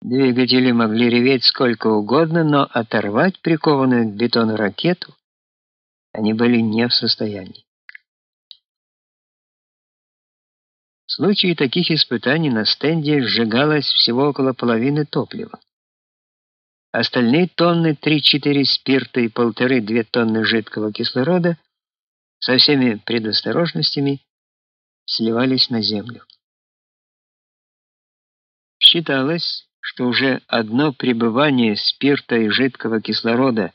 Двигатели могли реветь сколько угодно, но оторвать прикованную к бетону ракету они были не в состоянии. В случае таких испытаний на стенде сжигалось всего около половины топлива. Остальные тонны 3-4 спирта и полторы-две тонны жидкого кислорода со всеми предосторожностями сливались на землю. Считалось, что уже одно пребывание спирта и жидкого кислорода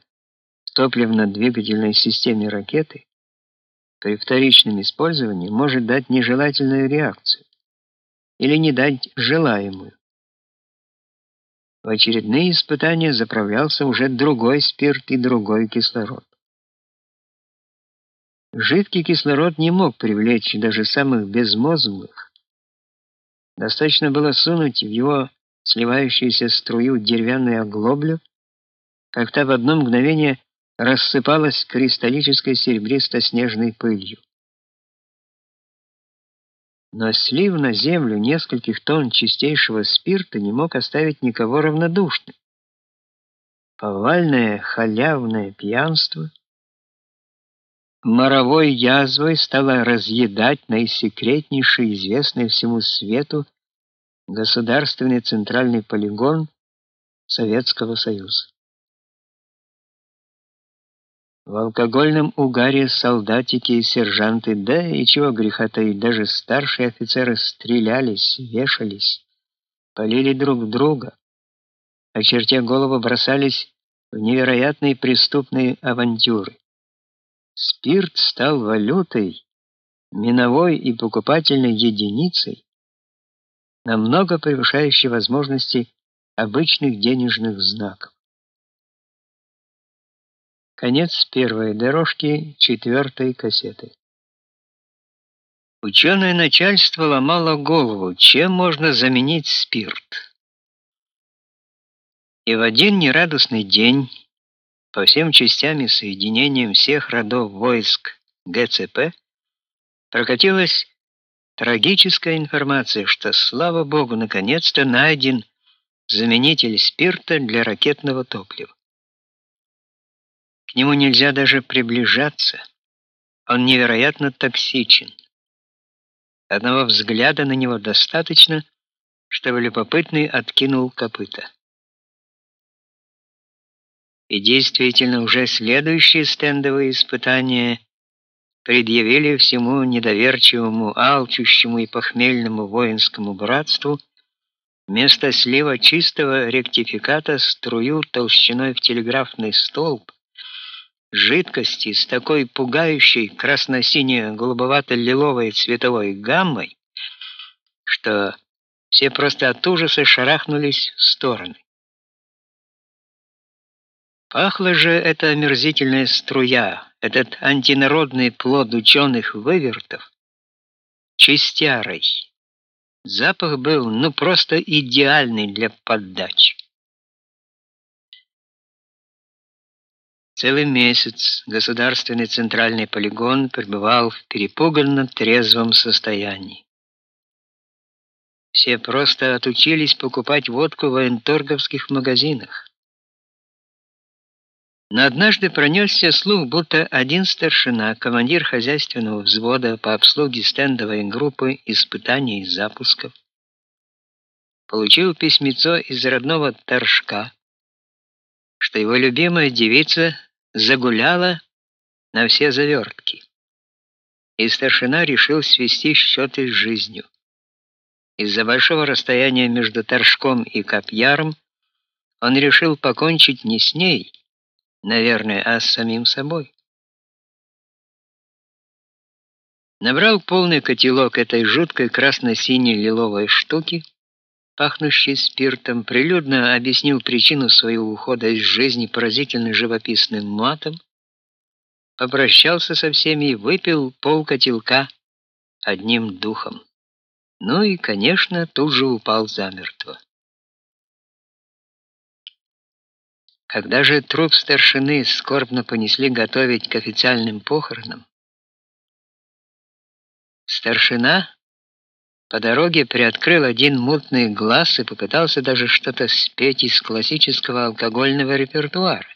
в топливно-двигательной системе ракеты при вторичном использовании может дать нежелательную реакцию или не дать желаемую. В очередные испытания заправлялся уже другой спирт и другой кислород. Жидкий кислород не мог привлечь даже самых безмозглых. Достаточно было сунуть в его сливающуюся струю деревянную оглоблю, как та в одно мгновение рассыпалась кристаллической серебристо-снежной пылью. Но слив на землю нескольких тонн чистейшего спирта не мог оставить никого равнодушным. Повальное халявное пьянство моровой язвой стало разъедать наисекретнейший известный всему свету государственный центральный полигон Советского Союза. В алкогольном угаре солдатики и сержанты, да и чего греха таить, даже старшие офицеры стрелялись, вешались, полили друг друга, очертя голову бросались в невероятные преступные авантюры. Спирт стал валютой, миновой и покупательной единицей, намного превышающей возможности обычных денежных знаков. Конец первой дорожки четвертой кассеты. Ученое начальство ломало голову, чем можно заменить спирт. И в один нерадостный день по всем частям и соединениям всех родов войск ГЦП прокатилась трагическая информация, что, слава богу, наконец-то найден заменитель спирта для ракетного топлива. К нему нельзя даже приближаться. Он невероятно токсичен. Одного взгляда на него достаточно, чтобы любопытный откинул копыта. И действительно, уже следующие стендовые испытания предъявили всему недоверчивому, алчущему и похмельному воинскому братству вместо слива чистого ректификата струю толщиной в телеграфный столб жидкости с такой пугающей красно-сине-голубовато-лиловой цветовой гаммой, что все просто от ужаса шарахнулись в стороны. Пахла же эта омерзительная струя, этот антинародный плод ученых вывертов, чистярой. Запах был ну просто идеальный для поддачи. Целый месяц государственный центральный полигон пребывал в перепуганно трезвом состоянии. Все просто отучились покупать водку в военторговских магазинах. Но однажды пронесся слух, будто один старшина, командир хозяйственного взвода по обслуге стендовой группы испытаний и запусков, получил письмецо из родного Торжка, что его любимая девица загуляла на все завертки. И старшина решил свести счеты с жизнью. Из-за большого расстояния между Торжком и Копьяром он решил покончить не с ней, наверное, а с самим собой. Набрал полный котелок этой жуткой красно-синей лиловой штуки, пахнущий спиртом, прилюдно объяснил причину своего ухода из жизни поразительно живописным матом, попрощался со всеми и выпил полкотелка одним духом. Ну и, конечно, тут же упал замертво. Когда же труп старшины скорбно понесли готовить к официальным похоронам, старшина По дороге приоткрыл один мутный глаз и попытался даже что-то спеть из классического алкогольного репертуара.